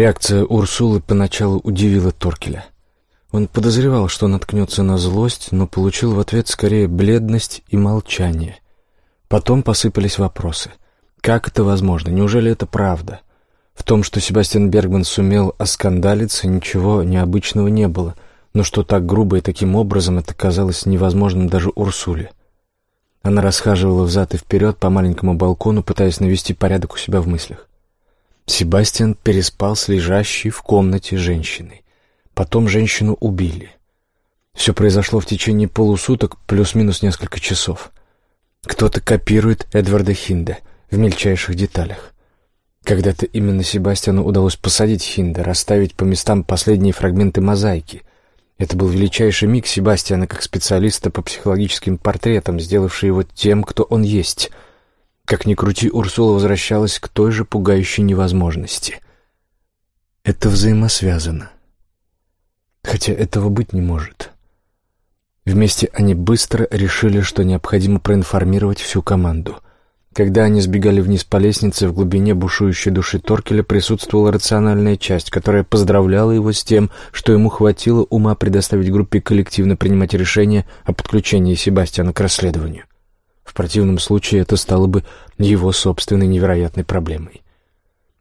Реакция Урсулы поначалу удивила Торкеля. Он подозревал, что наткнется на злость, но получил в ответ скорее бледность и молчание. Потом посыпались вопросы. Как это возможно? Неужели это правда? В том, что Себастьян Бергман сумел оскандалиться, ничего необычного не было, но что так грубо и таким образом это казалось невозможным даже Урсуле. Она расхаживала взад и вперед по маленькому балкону, пытаясь навести порядок у себя в мыслях. Себастьян переспал с лежащей в комнате женщиной. Потом женщину убили. Все произошло в течение полусуток, плюс-минус несколько часов. Кто-то копирует Эдварда Хинда в мельчайших деталях. Когда-то именно Себастьяну удалось посадить Хинда, расставить по местам последние фрагменты мозаики. Это был величайший миг Себастьяна как специалиста по психологическим портретам, сделавший его тем, кто он есть — как ни крути, Урсула возвращалась к той же пугающей невозможности. Это взаимосвязано. Хотя этого быть не может. Вместе они быстро решили, что необходимо проинформировать всю команду. Когда они сбегали вниз по лестнице, в глубине бушующей души Торкеля присутствовала рациональная часть, которая поздравляла его с тем, что ему хватило ума предоставить группе коллективно принимать решение о подключении Себастьяна к расследованию. В противном случае это стало бы его собственной невероятной проблемой.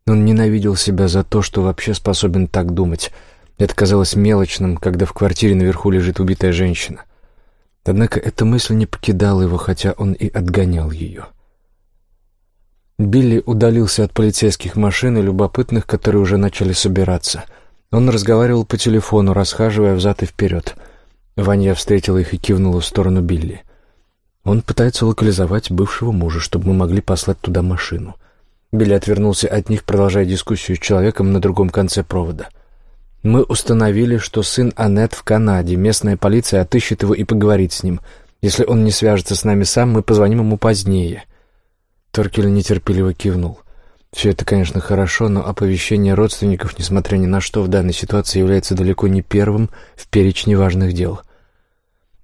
Он ненавидел себя за то, что вообще способен так думать. Это казалось мелочным, когда в квартире наверху лежит убитая женщина. Однако эта мысль не покидала его, хотя он и отгонял ее. Билли удалился от полицейских машин и любопытных, которые уже начали собираться. Он разговаривал по телефону, расхаживая взад и вперед. Ваня встретила их и кивнула в сторону Билли. Он пытается локализовать бывшего мужа, чтобы мы могли послать туда машину. Билли отвернулся от них, продолжая дискуссию с человеком на другом конце провода. «Мы установили, что сын Аннет в Канаде. Местная полиция отыщет его и поговорит с ним. Если он не свяжется с нами сам, мы позвоним ему позднее». Торкель нетерпеливо кивнул. Все это, конечно, хорошо, но оповещение родственников, несмотря ни на что, в данной ситуации является далеко не первым в перечне важных дел.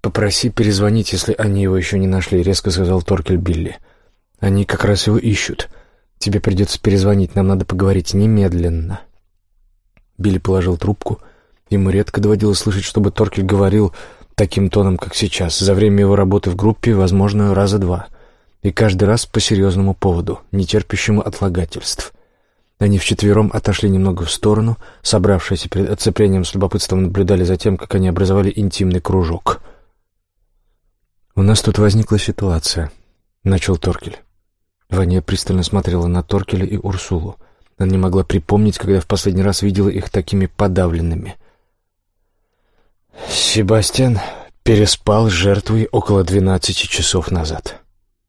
«Попроси перезвонить, если они его еще не нашли», — резко сказал Торкель Билли. «Они как раз его ищут. Тебе придется перезвонить, нам надо поговорить немедленно». Билли положил трубку. Ему редко доводилось слышать, чтобы Торкель говорил таким тоном, как сейчас. За время его работы в группе, возможно, раза два. И каждый раз по серьезному поводу, нетерпящему отлагательств. Они вчетвером отошли немного в сторону, собравшиеся перед оцеплением с любопытством наблюдали за тем, как они образовали интимный кружок — «У нас тут возникла ситуация», — начал Торкель. Ваня пристально смотрела на Торкеля и Урсулу. Она не могла припомнить, когда в последний раз видела их такими подавленными. «Себастьян переспал с жертвой около двенадцати часов назад»,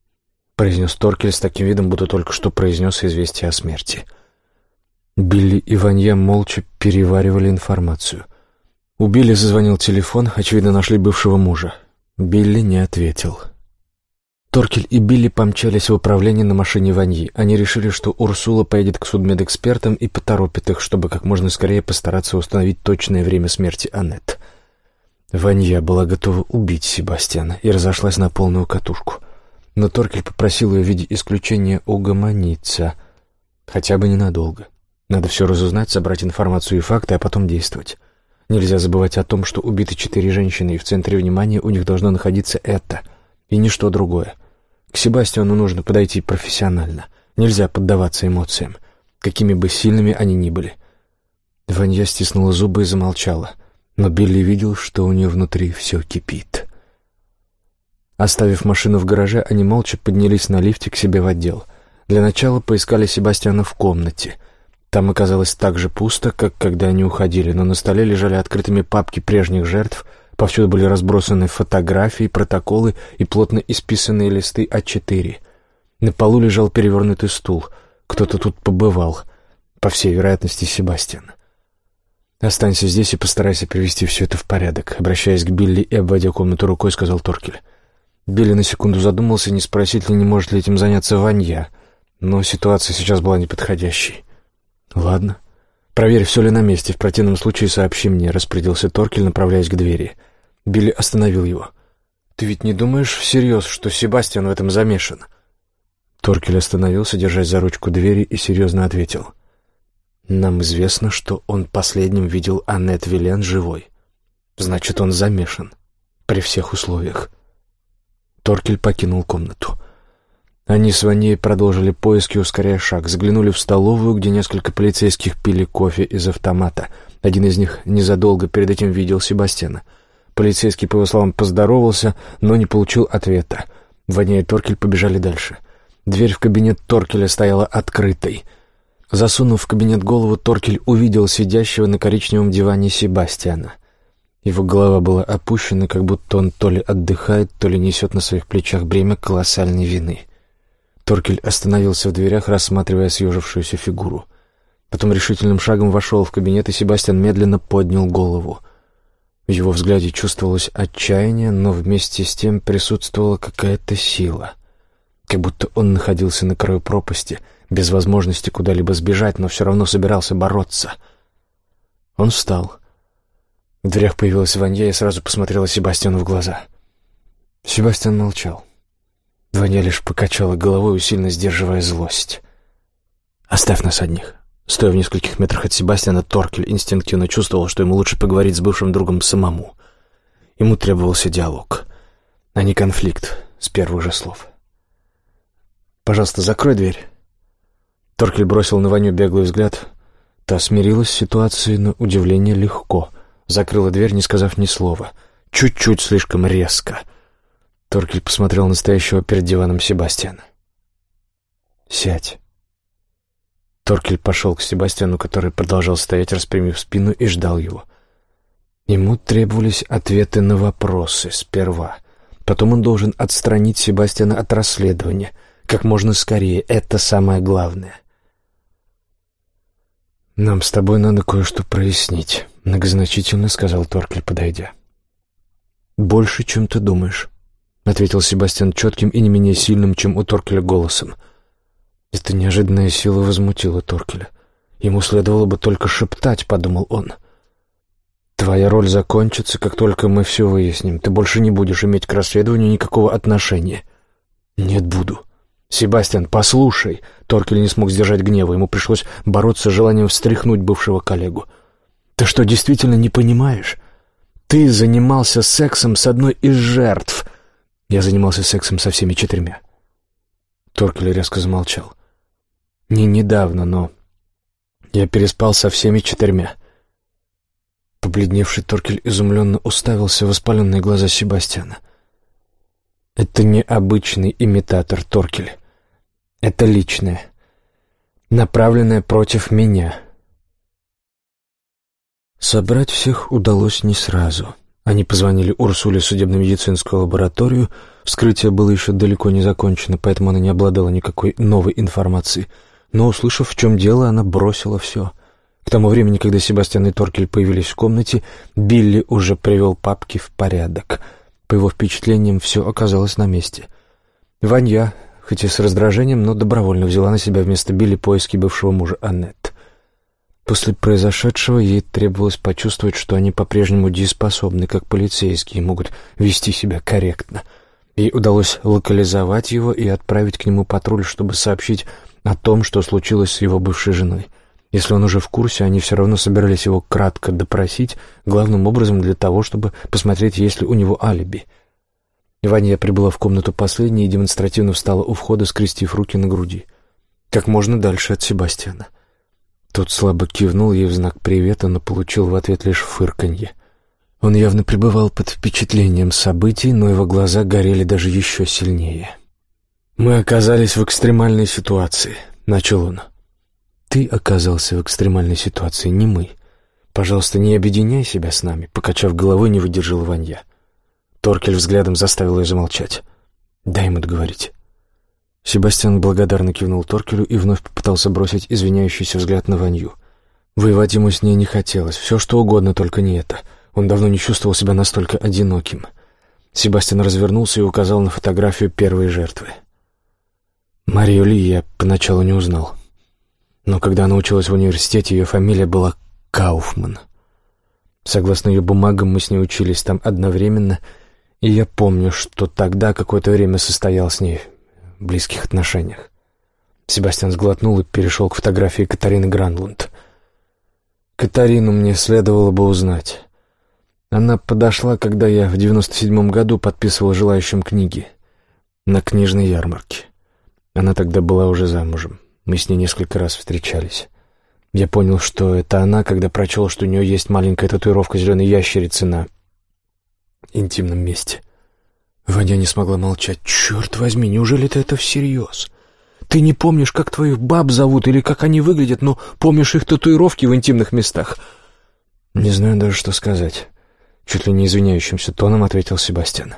— произнес Торкель с таким видом, будто только что произнес известие о смерти. Билли и Ванья молча переваривали информацию. У Билли зазвонил телефон, очевидно, нашли бывшего мужа. Билли не ответил. Торкель и Билли помчались в управление на машине Ваньи. Они решили, что Урсула поедет к судмедэкспертам и поторопит их, чтобы как можно скорее постараться установить точное время смерти Аннет. Ванья была готова убить Себастьяна и разошлась на полную катушку. Но Торкель попросил ее в виде исключения угомониться, хотя бы ненадолго. Надо все разузнать, собрать информацию и факты, а потом действовать. Нельзя забывать о том, что убиты четыре женщины, и в центре внимания у них должно находиться это, и ничто другое. К Себастьяну нужно подойти профессионально. Нельзя поддаваться эмоциям, какими бы сильными они ни были. Ванья стиснула зубы и замолчала, но Билли видел, что у нее внутри все кипит. Оставив машину в гараже, они молча поднялись на лифте к себе в отдел. Для начала поискали Себастьяна в комнате — там оказалось так же пусто, как когда они уходили, но на столе лежали открытыми папки прежних жертв, повсюду были разбросаны фотографии, протоколы и плотно исписанные листы А4. На полу лежал перевернутый стул. Кто-то тут побывал. По всей вероятности, Себастьян. «Останься здесь и постарайся привести все это в порядок», — обращаясь к Билли и обводя комнату рукой, сказал Торкель. Билли на секунду задумался, не спросить ли, не может ли этим заняться Ванья, но ситуация сейчас была неподходящей. «Ладно. Проверь, все ли на месте. В противном случае сообщи мне», — распорядился Торкель, направляясь к двери. Билли остановил его. «Ты ведь не думаешь всерьез, что Себастьян в этом замешан?» Торкель остановился, держась за ручку двери, и серьезно ответил. Нам известно, что он последним видел Аннет Вилен живой. Значит, он замешан. При всех условиях. Торкель покинул комнату. Они с Ваней продолжили поиски, ускоряя шаг. Заглянули в столовую, где несколько полицейских пили кофе из автомата. Один из них незадолго перед этим видел Себастьяна. Полицейский, по его словам, поздоровался, но не получил ответа. Ваня и Торкель побежали дальше. Дверь в кабинет Торкеля стояла открытой. Засунув в кабинет голову, Торкель увидел сидящего на коричневом диване Себастьяна. Его голова была опущена, как будто он то ли отдыхает, то ли несет на своих плечах бремя колоссальной вины — Торкель остановился в дверях, рассматривая съежившуюся фигуру. Потом решительным шагом вошел в кабинет, и Себастьян медленно поднял голову. В его взгляде чувствовалось отчаяние, но вместе с тем присутствовала какая-то сила. Как будто он находился на краю пропасти, без возможности куда-либо сбежать, но все равно собирался бороться. Он встал. В дверях появилась Ванья и сразу посмотрела Себастьяну в глаза. Себастьян молчал. Ваня лишь покачала головой, усиленно сдерживая злость. «Оставь нас одних». Стоя в нескольких метрах от Себастьяна, Торкель инстинктивно чувствовал, что ему лучше поговорить с бывшим другом самому. Ему требовался диалог, а не конфликт с первых же слов. «Пожалуйста, закрой дверь». Торкель бросил на Ваню беглый взгляд. Та смирилась с ситуацией, но удивление легко. Закрыла дверь, не сказав ни слова. Чуть-чуть слишком резко — Торкель посмотрел на стоящего перед диваном Себастьяна. «Сядь». Торкель пошел к Себастьяну, который продолжал стоять, распрямив спину, и ждал его. Ему требовались ответы на вопросы сперва. Потом он должен отстранить Себастьяна от расследования. Как можно скорее. Это самое главное. «Нам с тобой надо кое-что прояснить», — многозначительно сказал Торкель, подойдя. «Больше, чем ты думаешь». — ответил Себастьян четким и не менее сильным, чем у Торкеля голосом. Эта неожиданная сила возмутила Торкеля. Ему следовало бы только шептать, — подумал он. «Твоя роль закончится, как только мы все выясним. Ты больше не будешь иметь к расследованию никакого отношения». «Нет, буду». «Себастьян, послушай!» Торкель не смог сдержать гнева. Ему пришлось бороться с желанием встряхнуть бывшего коллегу. «Ты что, действительно не понимаешь? Ты занимался сексом с одной из жертв!» Я занимался сексом со всеми четырьмя. Торкель резко замолчал. Не недавно, но... Я переспал со всеми четырьмя. Побледневший Торкель изумленно уставился в воспаленные глаза Себастьяна. Это не обычный имитатор Торкель. Это личное, направленное против меня. Собрать всех удалось не сразу — они позвонили Урсуле судебно-медицинскую лабораторию. Вскрытие было еще далеко не закончено, поэтому она не обладала никакой новой информацией. Но, услышав, в чем дело, она бросила все. К тому времени, когда Себастьян и Торкель появились в комнате, Билли уже привел папки в порядок. По его впечатлениям, все оказалось на месте. Ванья, хоть и с раздражением, но добровольно взяла на себя вместо Билли поиски бывшего мужа Аннет. После произошедшего ей требовалось почувствовать, что они по-прежнему дееспособны, как полицейские, могут вести себя корректно. Ей удалось локализовать его и отправить к нему патруль, чтобы сообщить о том, что случилось с его бывшей женой. Если он уже в курсе, они все равно собирались его кратко допросить, главным образом для того, чтобы посмотреть, есть ли у него алиби. Ваня прибыла в комнату последней и демонстративно встала у входа, скрестив руки на груди. Как можно дальше от Себастьяна. Тот слабо кивнул ей в знак привета, но получил в ответ лишь фырканье. Он явно пребывал под впечатлением событий, но его глаза горели даже еще сильнее. «Мы оказались в экстремальной ситуации», — начал он. «Ты оказался в экстремальной ситуации, не мы. Пожалуйста, не объединяй себя с нами», — покачав головой, не выдержал Ванья. Торкель взглядом заставил ее замолчать. «Дай ему договорить». Себастьян благодарно кивнул Торкелю и вновь попытался бросить извиняющийся взгляд на Ванью. Воевать ему с ней не хотелось, все что угодно, только не это. Он давно не чувствовал себя настолько одиноким. Себастьян развернулся и указал на фотографию первой жертвы. Марию Ли я поначалу не узнал. Но когда она училась в университете, ее фамилия была Кауфман. Согласно ее бумагам, мы с ней учились там одновременно, и я помню, что тогда какое-то время состоял с ней близких отношениях. Себастьян сглотнул и перешел к фотографии Катарины Гранлунд. Катарину мне следовало бы узнать. Она подошла, когда я в девяносто седьмом году подписывал желающим книги на книжной ярмарке. Она тогда была уже замужем. Мы с ней несколько раз встречались. Я понял, что это она, когда прочел, что у нее есть маленькая татуировка зеленой ящерицы на интимном месте. Ваня не смогла молчать. «Черт возьми, неужели ты это всерьез? Ты не помнишь, как твоих баб зовут или как они выглядят, но помнишь их татуировки в интимных местах?» «Не знаю даже, что сказать». Чуть ли не извиняющимся тоном ответил Себастьян.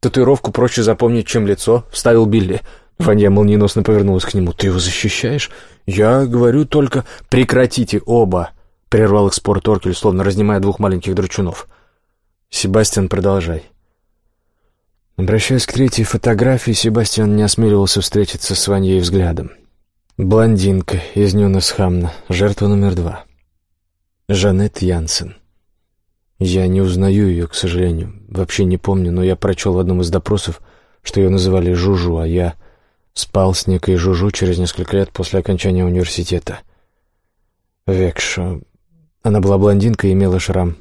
«Татуировку проще запомнить, чем лицо», — вставил Билли. Ваня молниеносно повернулась к нему. «Ты его защищаешь?» «Я говорю только...» «Прекратите оба!» — прервал их спор Торкель, словно разнимая двух маленьких драчунов. «Себастьян, продолжай». Обращаясь к третьей фотографии, Себастьян не осмеливался встретиться с Ваньей взглядом. Блондинка из Нюнесхамна, жертва номер два. Жанет Янсен. Я не узнаю ее, к сожалению. Вообще не помню, но я прочел в одном из допросов, что ее называли Жужу, а я спал с некой Жужу через несколько лет после окончания университета. Векша. Она была блондинкой и имела шрам.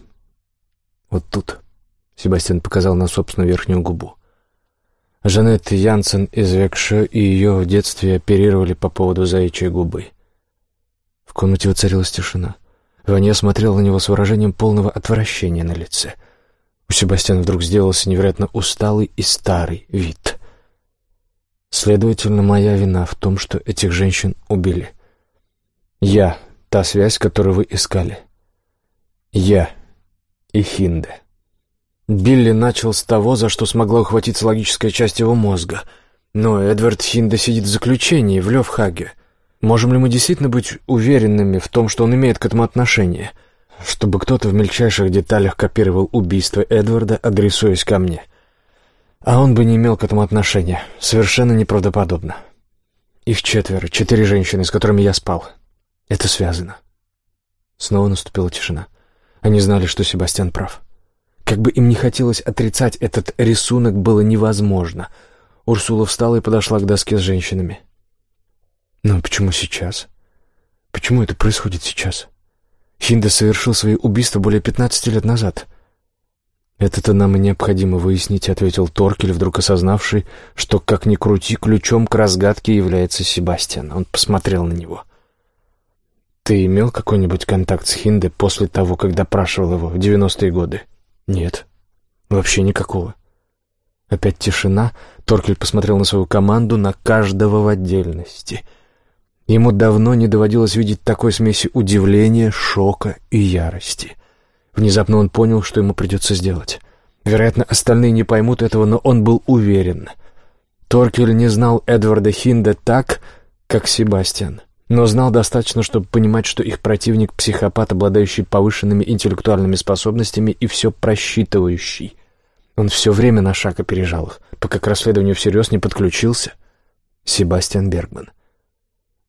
Вот тут. Себастьян показал на собственную верхнюю губу. Жанет Янсен из Векшо и ее в детстве оперировали по поводу заячьей губы. В комнате воцарилась тишина. Ваня смотрел на него с выражением полного отвращения на лице. У Себастьяна вдруг сделался невероятно усталый и старый вид. Следовательно, моя вина в том, что этих женщин убили. Я — та связь, которую вы искали. Я и Хинде. Билли начал с того, за что смогла ухватиться логическая часть его мозга. Но Эдвард Хинде сидит в заключении в Левхаге. Можем ли мы действительно быть уверенными в том, что он имеет к этому отношение? Чтобы кто-то в мельчайших деталях копировал убийство Эдварда, адресуясь ко мне. А он бы не имел к этому отношения. Совершенно неправдоподобно. Их четверо, четыре женщины, с которыми я спал. Это связано. Снова наступила тишина. Они знали, что Себастьян прав. Как бы им не хотелось отрицать этот рисунок, было невозможно. Урсула встала и подошла к доске с женщинами. «Но почему сейчас? Почему это происходит сейчас? Хинда совершил свои убийства более пятнадцати лет назад». «Это-то нам и необходимо выяснить», — ответил Торкель, вдруг осознавший, что, как ни крути, ключом к разгадке является Себастьян. Он посмотрел на него. «Ты имел какой-нибудь контакт с Хинде после того, как допрашивал его в девяностые годы?» «Нет, вообще никакого». Опять тишина. Торкель посмотрел на свою команду, на каждого в отдельности. Ему давно не доводилось видеть такой смеси удивления, шока и ярости. Внезапно он понял, что ему придется сделать. Вероятно, остальные не поймут этого, но он был уверен. Торкель не знал Эдварда Хинда так, как Себастьян но знал достаточно, чтобы понимать, что их противник — психопат, обладающий повышенными интеллектуальными способностями и все просчитывающий. Он все время на шаг опережал их, пока к расследованию всерьез не подключился Себастьян Бергман.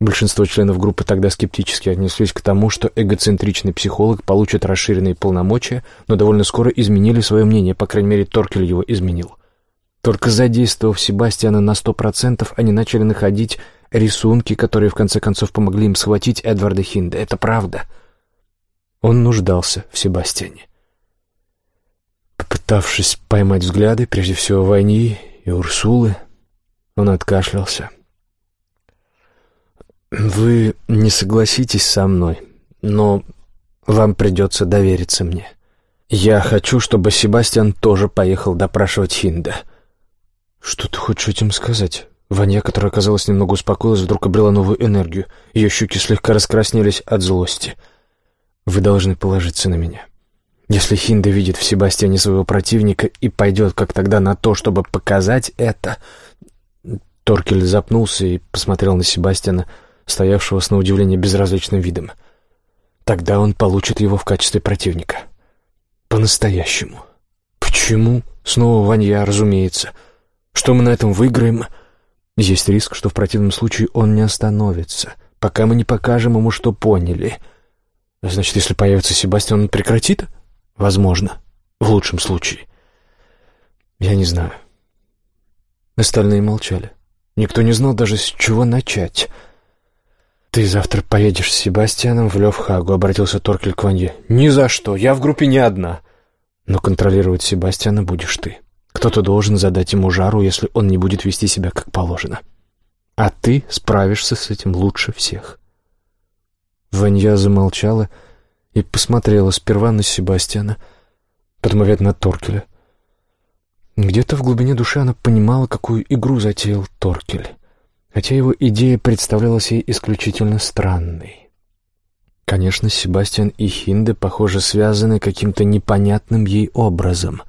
Большинство членов группы тогда скептически отнеслись к тому, что эгоцентричный психолог получит расширенные полномочия, но довольно скоро изменили свое мнение, по крайней мере, Торкель его изменил. Только задействовав Себастьяна на сто процентов, они начали находить рисунки, которые в конце концов помогли им схватить Эдварда Хинда. Это правда. Он нуждался в Себастьяне. Попытавшись поймать взгляды, прежде всего Ваньи и Урсулы, он откашлялся. «Вы не согласитесь со мной, но вам придется довериться мне. Я хочу, чтобы Себастьян тоже поехал допрашивать Хинда». «Что ты хочешь этим сказать?» Ваня, которая, казалось, немного успокоилась, вдруг обрела новую энергию. Ее щеки слегка раскраснелись от злости. «Вы должны положиться на меня. Если Хинда видит в Себастьяне своего противника и пойдет, как тогда, на то, чтобы показать это...» Торкель запнулся и посмотрел на Себастьяна, стоявшего с на удивление безразличным видом. «Тогда он получит его в качестве противника. По-настоящему. Почему?» Снова Ванья, разумеется. «Что мы на этом выиграем?» Есть риск, что в противном случае он не остановится, пока мы не покажем ему, что поняли. Значит, если появится Себастьян, он прекратит? Возможно. В лучшем случае. Я не знаю. Остальные молчали. Никто не знал даже, с чего начать. «Ты завтра поедешь с Себастьяном в Левхагу», — обратился Торкель к Ванье. «Ни за что, я в группе не одна». «Но контролировать Себастьяна будешь ты. Кто-то должен задать ему жару, если он не будет вести себя как положено. А ты справишься с этим лучше всех». Ванья замолчала и посмотрела сперва на Себастьяна, потом опять на Торкеля. Где-то в глубине души она понимала, какую игру затеял Торкель, хотя его идея представлялась ей исключительно странной. Конечно, Себастьян и Хинде, похоже, связаны каким-то непонятным ей образом.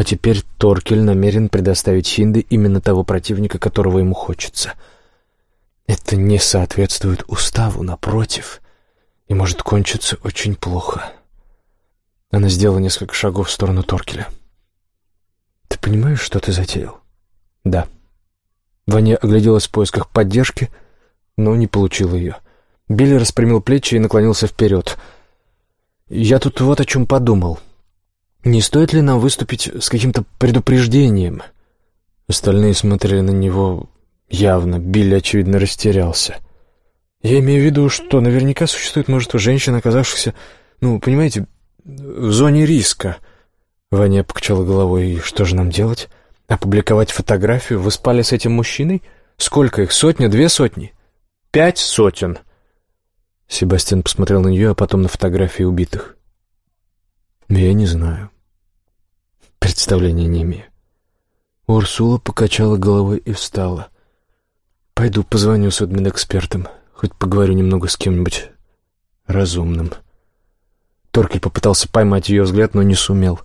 А теперь Торкель намерен предоставить Хинде именно того противника, которого ему хочется. Это не соответствует уставу, напротив, и может кончиться очень плохо. Она сделала несколько шагов в сторону Торкеля. — «Ты понимаешь, что ты затеял?» «Да». Ваня огляделась в поисках поддержки, но не получила ее. Билли распрямил плечи и наклонился вперед. «Я тут вот о чем подумал. Не стоит ли нам выступить с каким-то предупреждением?» Остальные смотрели на него явно. Билли, очевидно, растерялся. «Я имею в виду, что наверняка существует множество женщин, оказавшихся, ну, понимаете, в зоне риска». Ваня покачала головой. «И что же нам делать? Опубликовать фотографию? Вы спали с этим мужчиной? Сколько их? Сотня? Две сотни? Пять сотен!» Себастьян посмотрел на нее, а потом на фотографии убитых. «Я не знаю. Представления не имею». Урсула покачала головой и встала. «Пойду позвоню судмедэкспертам, хоть поговорю немного с кем-нибудь разумным». Торкель попытался поймать ее взгляд, но не сумел.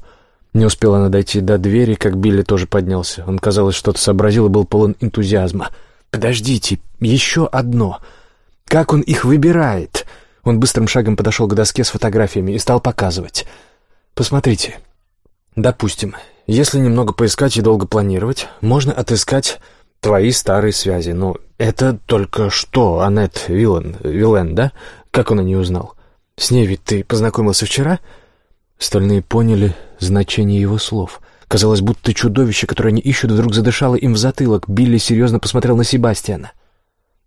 Не успела она дойти до двери, как Билли тоже поднялся. Он, казалось, что-то сообразил и был полон энтузиазма. «Подождите, еще одно. Как он их выбирает?» Он быстрым шагом подошел к доске с фотографиями и стал показывать. «Посмотрите. Допустим, если немного поискать и долго планировать, можно отыскать твои старые связи. Но это только что Аннет Виллен, Виллен, да? Как он о ней узнал? С ней ведь ты познакомился вчера?» Остальные поняли значение его слов. Казалось, будто чудовище, которое они ищут, вдруг задышало им в затылок. Билли серьезно посмотрел на Себастьяна.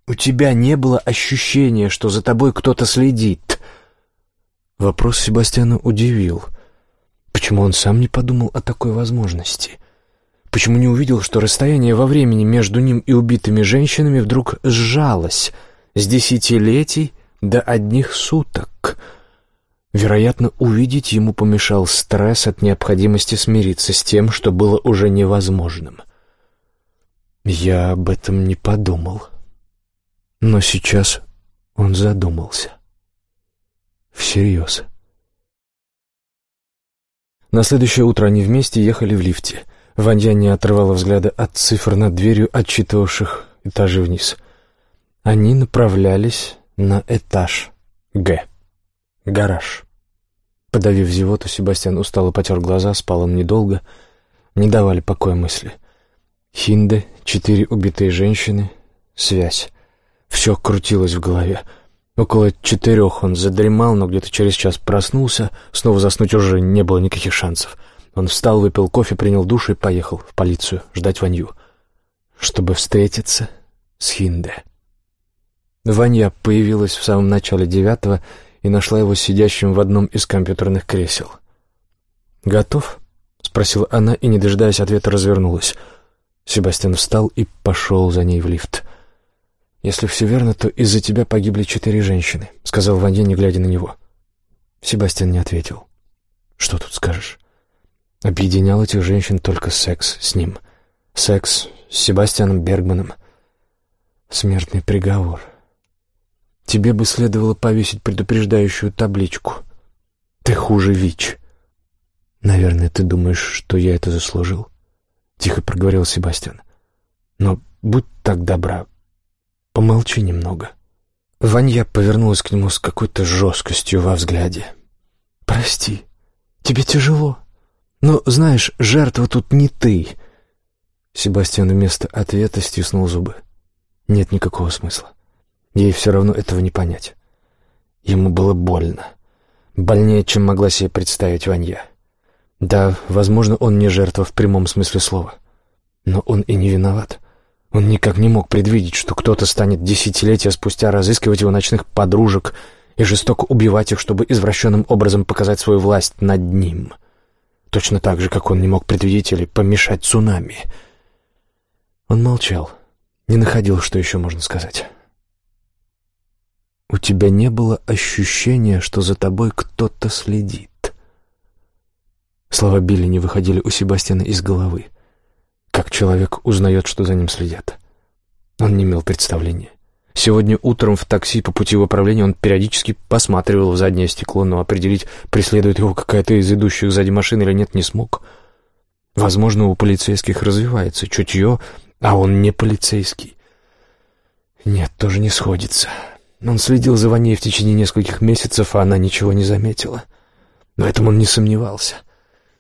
«У тебя не было ощущения, что за тобой кто-то следит?» Вопрос Себастьяна удивил. Почему он сам не подумал о такой возможности? Почему не увидел, что расстояние во времени между ним и убитыми женщинами вдруг сжалось с десятилетий до одних суток — Вероятно, увидеть ему помешал стресс от необходимости смириться с тем, что было уже невозможным. Я об этом не подумал. Но сейчас он задумался. Всерьез. На следующее утро они вместе ехали в лифте. Ванья не отрывала взгляда от цифр над дверью, отчитывавших этажи вниз. Они направлялись на этаж Г. Гараж. Подавив зевоту, Себастьян устало потер глаза, спал он недолго. Не давали покоя мысли. Хинде, четыре убитые женщины, связь. Все крутилось в голове. Около четырех он задремал, но где-то через час проснулся. Снова заснуть уже не было никаких шансов. Он встал, выпил кофе, принял душ и поехал в полицию ждать Ванью, чтобы встретиться с Хинде. Ванья появилась в самом начале девятого и нашла его сидящим в одном из компьютерных кресел. «Готов?» — спросила она и, не дожидаясь ответа, развернулась. Себастьян встал и пошел за ней в лифт. «Если все верно, то из-за тебя погибли четыре женщины», — сказал Ванье, не глядя на него. Себастьян не ответил. «Что тут скажешь?» Объединял этих женщин только секс с ним. Секс с Себастьяном Бергманом. Смертный приговор. Тебе бы следовало повесить предупреждающую табличку. Ты хуже ВИЧ. Наверное, ты думаешь, что я это заслужил? Тихо проговорил Себастьян. Но будь так добра, помолчи немного. Ванья повернулась к нему с какой-то жесткостью во взгляде. «Прости, тебе тяжело. Но, знаешь, жертва тут не ты». Себастьян вместо ответа стиснул зубы. «Нет никакого смысла. Ей все равно этого не понять. Ему было больно. Больнее, чем могла себе представить Ванья. Да, возможно, он не жертва в прямом смысле слова. Но он и не виноват. Он никак не мог предвидеть, что кто-то станет десятилетия спустя разыскивать его ночных подружек и жестоко убивать их, чтобы извращенным образом показать свою власть над ним. Точно так же, как он не мог предвидеть или помешать цунами. Он молчал, не находил, что еще можно сказать. «У тебя не было ощущения, что за тобой кто-то следит?» Слова Билли не выходили у Себастьяна из головы. Как человек узнает, что за ним следят? Он не имел представления. Сегодня утром в такси по пути в управление он периодически посматривал в заднее стекло, но определить, преследует его какая-то из идущих сзади машин или нет, не смог. Возможно, у полицейских развивается чутье, а он не полицейский. Нет, тоже не сходится. Он следил за Ваней в течение нескольких месяцев, а она ничего не заметила. Но этом он не сомневался.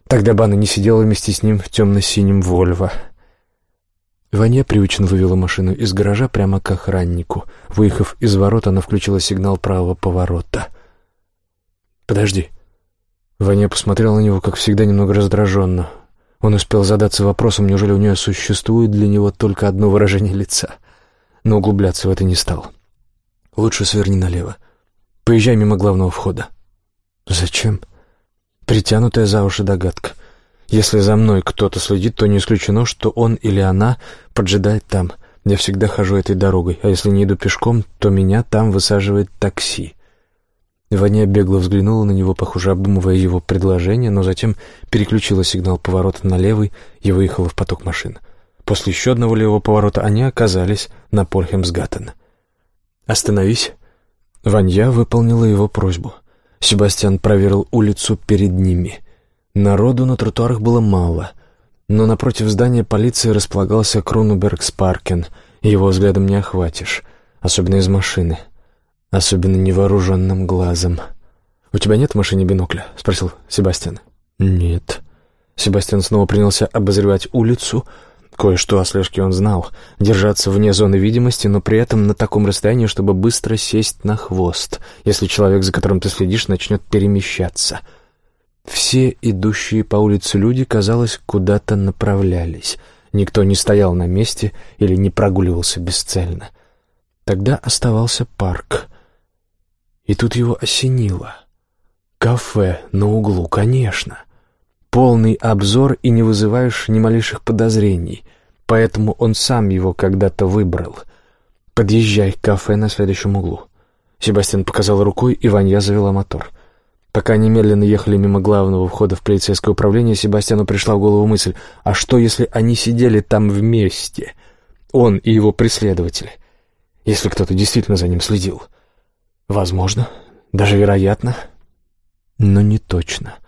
Тогда Бана не сидела вместе с ним в темно-синем «Вольво». Ваня привычно вывела машину из гаража прямо к охраннику. Выехав из ворот, она включила сигнал правого поворота. «Подожди». Ваня посмотрел на него, как всегда, немного раздраженно. Он успел задаться вопросом, неужели у нее существует для него только одно выражение лица. Но углубляться в это не стал. «Лучше сверни налево. Поезжай мимо главного входа». «Зачем?» Притянутая за уши догадка. Если за мной кто-то следит, то не исключено, что он или она поджидает там. Я всегда хожу этой дорогой, а если не иду пешком, то меня там высаживает такси. Ваня бегло взглянула на него, похоже, обдумывая его предложение, но затем переключила сигнал поворота на левый и выехала в поток машин. После еще одного левого поворота они оказались на Польхемсгаттен. «Остановись». Ванья выполнила его просьбу — Себастьян проверил улицу перед ними. Народу на тротуарах было мало, но напротив здания полиции располагался Крунубергспаркен, его взглядом не охватишь, особенно из машины, особенно невооруженным глазом. «У тебя нет в машине бинокля?» — спросил Себастьян. «Нет». Себастьян снова принялся обозревать улицу, Кое-что о слежке он знал. Держаться вне зоны видимости, но при этом на таком расстоянии, чтобы быстро сесть на хвост, если человек, за которым ты следишь, начнет перемещаться. Все идущие по улице люди, казалось, куда-то направлялись. Никто не стоял на месте или не прогуливался бесцельно. Тогда оставался парк. И тут его осенило. Кафе на углу, конечно полный обзор и не вызываешь ни малейших подозрений, поэтому он сам его когда-то выбрал. Подъезжай к кафе на следующем углу. Себастьян показал рукой, и Ванья завела мотор. Пока они медленно ехали мимо главного входа в полицейское управление, Себастьяну пришла в голову мысль, а что, если они сидели там вместе, он и его преследователи, если кто-то действительно за ним следил? Возможно, даже вероятно, но не точно. —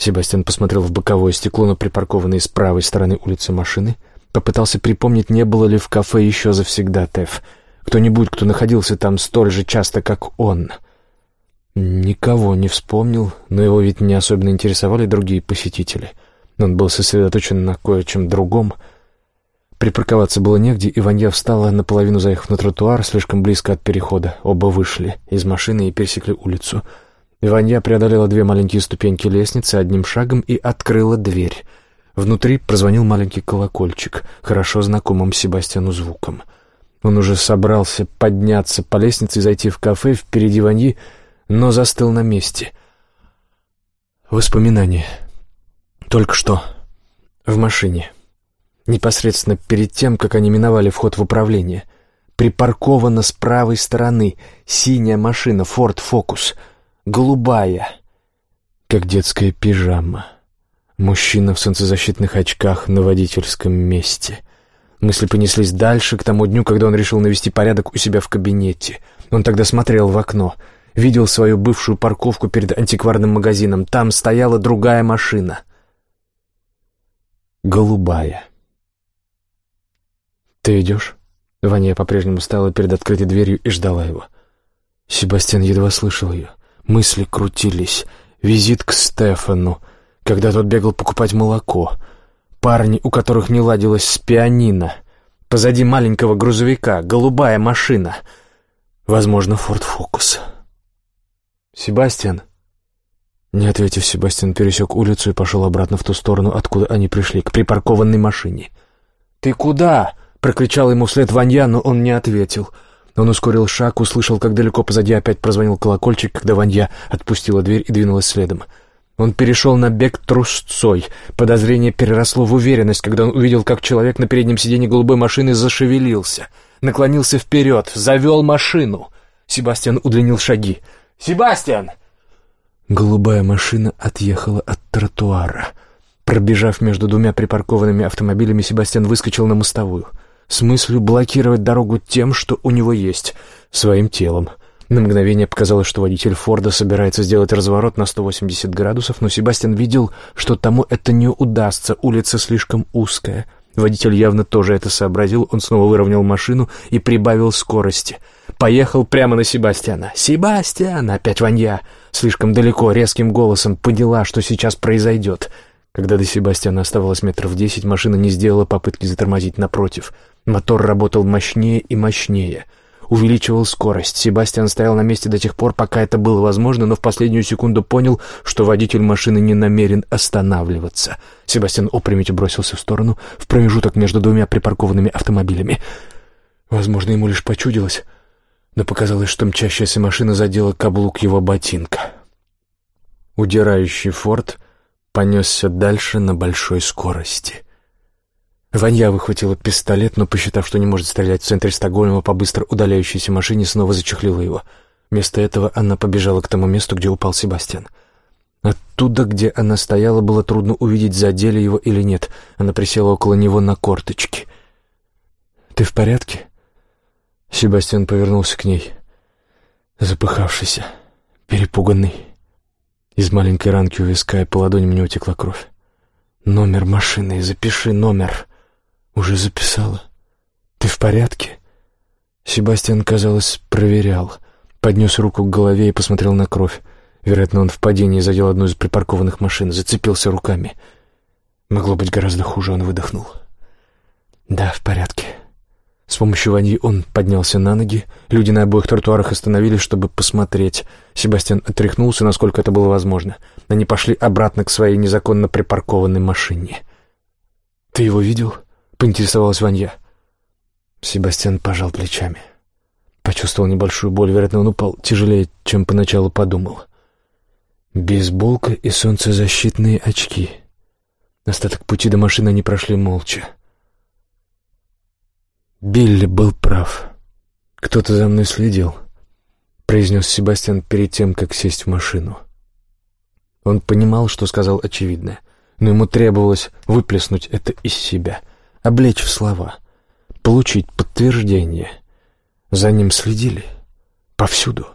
Себастьян посмотрел в боковое стекло на припаркованные с правой стороны улицы машины. Попытался припомнить, не было ли в кафе еще завсегдатаев. Кто-нибудь, кто находился там столь же часто, как он. Никого не вспомнил, но его ведь не особенно интересовали другие посетители. Он был сосредоточен на кое-чем другом. Припарковаться было негде, и Ванья встала, наполовину заехав на тротуар, слишком близко от перехода. Оба вышли из машины и пересекли улицу — Ванья преодолела две маленькие ступеньки лестницы одним шагом и открыла дверь. Внутри прозвонил маленький колокольчик, хорошо знакомым Себастьяну звуком. Он уже собрался подняться по лестнице и зайти в кафе впереди Ваньи, но застыл на месте. Воспоминания. Только что. В машине. Непосредственно перед тем, как они миновали вход в управление. Припаркована с правой стороны синяя машина «Форд Фокус» голубая, как детская пижама. Мужчина в солнцезащитных очках на водительском месте. Мысли понеслись дальше, к тому дню, когда он решил навести порядок у себя в кабинете. Он тогда смотрел в окно, видел свою бывшую парковку перед антикварным магазином. Там стояла другая машина. Голубая. «Ты идешь?» Ваня по-прежнему стояла перед открытой дверью и ждала его. Себастьян едва слышал ее. Мысли крутились. Визит к Стефану, когда тот бегал покупать молоко. Парни, у которых не ладилось с пианино. Позади маленького грузовика, голубая машина. Возможно, Форд Фокус. «Себастьян?» Не ответив, Себастьян пересек улицу и пошел обратно в ту сторону, откуда они пришли, к припаркованной машине. «Ты куда?» —— прокричал ему вслед Ванья, но он не ответил. Он ускорил шаг, услышал, как далеко позади опять прозвонил колокольчик, когда Ванья отпустила дверь и двинулась следом. Он перешел на бег трусцой. Подозрение переросло в уверенность, когда он увидел, как человек на переднем сиденье голубой машины зашевелился. Наклонился вперед, завел машину. Себастьян удлинил шаги. «Себастьян!» Голубая машина отъехала от тротуара. Пробежав между двумя припаркованными автомобилями, Себастьян выскочил на мостовую. С мыслью блокировать дорогу тем, что у него есть, своим телом. На мгновение показалось, что водитель Форда собирается сделать разворот на 180 градусов, но Себастьян видел, что тому это не удастся, улица слишком узкая. Водитель явно тоже это сообразил, он снова выровнял машину и прибавил скорости. Поехал прямо на Себастьяна. «Себастьян!» — опять Ванья. Слишком далеко, резким голосом поняла, что сейчас произойдет. Когда до Себастьяна оставалось метров десять, машина не сделала попытки затормозить напротив. Мотор работал мощнее и мощнее — увеличивал скорость. Себастьян стоял на месте до тех пор, пока это было возможно, но в последнюю секунду понял, что водитель машины не намерен останавливаться. Себастьян опрометью бросился в сторону, в промежуток между двумя припаркованными автомобилями. Возможно, ему лишь почудилось, но показалось, что мчащаяся машина задела каблук его ботинка. Удирающий форт понесся дальше на большой скорости — Ванья выхватила пистолет, но, посчитав, что не может стрелять в центре Стокгольма по быстро удаляющейся машине, снова зачехлила его. Вместо этого она побежала к тому месту, где упал Себастьян. Оттуда, где она стояла, было трудно увидеть, задели его или нет. Она присела около него на корточки. «Ты в порядке?» Себастьян повернулся к ней, запыхавшийся, перепуганный. Из маленькой ранки у виска и по ладони мне утекла кровь. «Номер машины, запиши номер». «Уже записала. Ты в порядке?» Себастьян, казалось, проверял. Поднес руку к голове и посмотрел на кровь. Вероятно, он в падении задел одну из припаркованных машин, зацепился руками. Могло быть гораздо хуже, он выдохнул. «Да, в порядке». С помощью Ваньи он поднялся на ноги. Люди на обоих тротуарах остановились, чтобы посмотреть. Себастьян отряхнулся, насколько это было возможно. Они пошли обратно к своей незаконно припаркованной машине. «Ты его видел?» Поинтересовалась Ванья. Себастьян пожал плечами. Почувствовал небольшую боль, вероятно, он упал тяжелее, чем поначалу подумал. Бейсболка и солнцезащитные очки. Остаток пути до машины они прошли молча. Билли был прав. Кто-то за мной следил, произнес Себастьян перед тем, как сесть в машину. Он понимал, что сказал очевидное, но ему требовалось выплеснуть это из себя — облечь в слова, получить подтверждение. За ним следили повсюду,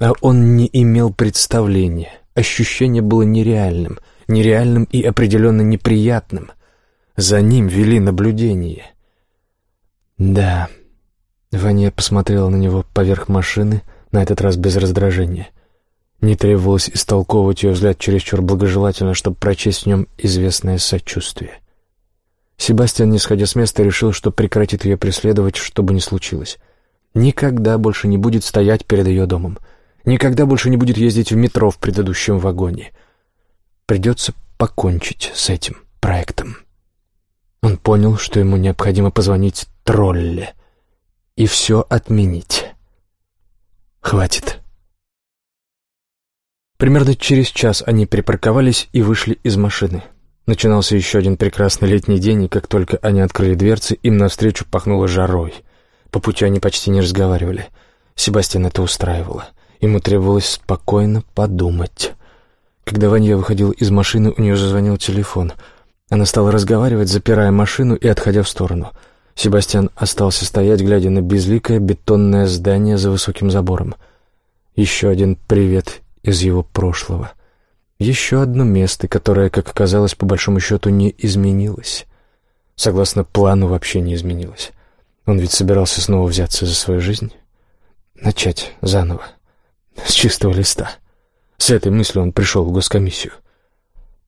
а он не имел представления. Ощущение было нереальным, нереальным и определенно неприятным. За ним вели наблюдение. Да, Ваня посмотрела на него поверх машины, на этот раз без раздражения. Не требовалось истолковывать ее взгляд чересчур благожелательно, чтобы прочесть в нем известное сочувствие. Себастьян, не сходя с места, решил, что прекратит ее преследовать, что бы ни случилось. Никогда больше не будет стоять перед ее домом. Никогда больше не будет ездить в метро в предыдущем вагоне. Придется покончить с этим проектом. Он понял, что ему необходимо позвонить тролле и все отменить. Хватит. Примерно через час они припарковались и вышли из машины. Начинался еще один прекрасный летний день, и как только они открыли дверцы, им навстречу пахнуло жарой. По пути они почти не разговаривали. Себастьян это устраивало. Ему требовалось спокойно подумать. Когда Ванья выходила из машины, у нее зазвонил телефон. Она стала разговаривать, запирая машину и отходя в сторону. Себастьян остался стоять, глядя на безликое бетонное здание за высоким забором. Еще один привет из его прошлого — еще одно место, которое, как оказалось, по большому счету не изменилось. Согласно плану, вообще не изменилось. Он ведь собирался снова взяться за свою жизнь. Начать заново. С чистого листа. С этой мыслью он пришел в госкомиссию.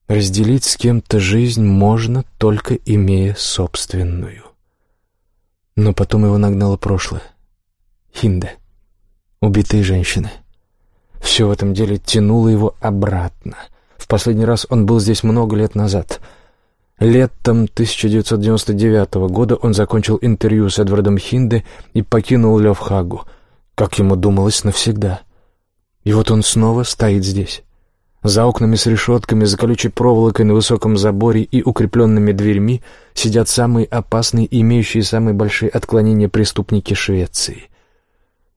Разделить с кем-то жизнь можно, только имея собственную. Но потом его нагнало прошлое. Хинда. Убитые женщины — все в этом деле тянуло его обратно. В последний раз он был здесь много лет назад. Летом 1999 года он закончил интервью с Эдвардом Хинде и покинул Левхагу, как ему думалось, навсегда. И вот он снова стоит здесь. За окнами с решетками, за колючей проволокой на высоком заборе и укрепленными дверьми сидят самые опасные и имеющие самые большие отклонения преступники Швеции.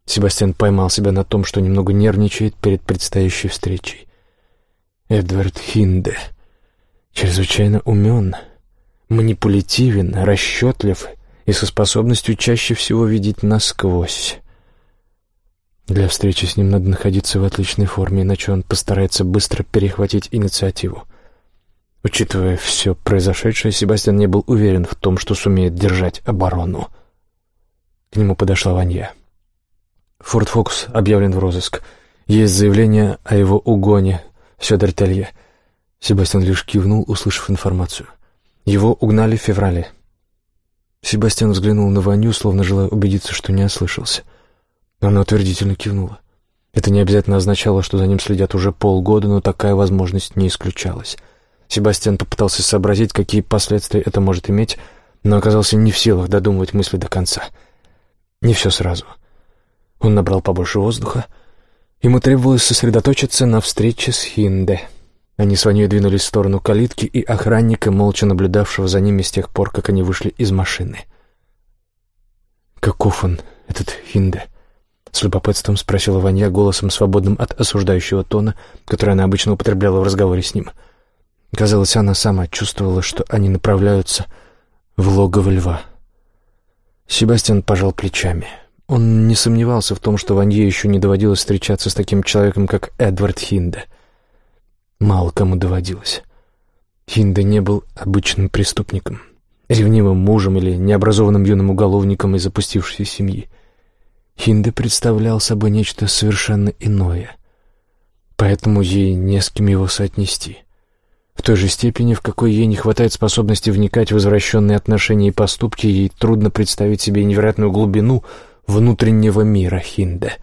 Себастьян поймал себя на том, что немного нервничает перед предстоящей встречей. Эдвард Хинде — чрезвычайно умен, манипулятивен, расчетлив и со способностью чаще всего видеть насквозь. Для встречи с ним надо находиться в отличной форме, иначе он постарается быстро перехватить инициативу. Учитывая все произошедшее, Себастьян не был уверен в том, что сумеет держать оборону. К нему подошла Ванья. «Форд Фокус объявлен в розыск. Есть заявление о его угоне в Сёдертелье. Себастьян лишь кивнул, услышав информацию. Его угнали в феврале. Себастьян взглянул на Ваню, словно желая убедиться, что не ослышался. Она утвердительно кивнула. Это не обязательно означало, что за ним следят уже полгода, но такая возможность не исключалась. Себастьян попытался сообразить, какие последствия это может иметь, но оказался не в силах додумывать мысли до конца. Не все сразу. Он набрал побольше воздуха. Ему требовалось сосредоточиться на встрече с Хинде. Они с Ваней двинулись в сторону калитки и охранника, молча наблюдавшего за ними с тех пор, как они вышли из машины. «Каков он, этот Хинде?» — с любопытством спросила Ваня голосом, свободным от осуждающего тона, который она обычно употребляла в разговоре с ним. Казалось, она сама чувствовала, что они направляются в логово льва. Себастьян пожал плечами. Он не сомневался в том, что Ванье еще не доводилось встречаться с таким человеком, как Эдвард Хинде — мало кому доводилось. Хинда не был обычным преступником, ревнивым мужем или необразованным юным уголовником из запустившейся семьи. Хинда представлял собой нечто совершенно иное, поэтому ей не с кем его соотнести. В той же степени, в какой ей не хватает способности вникать в извращенные отношения и поступки, ей трудно представить себе невероятную глубину внутреннего мира Хинда —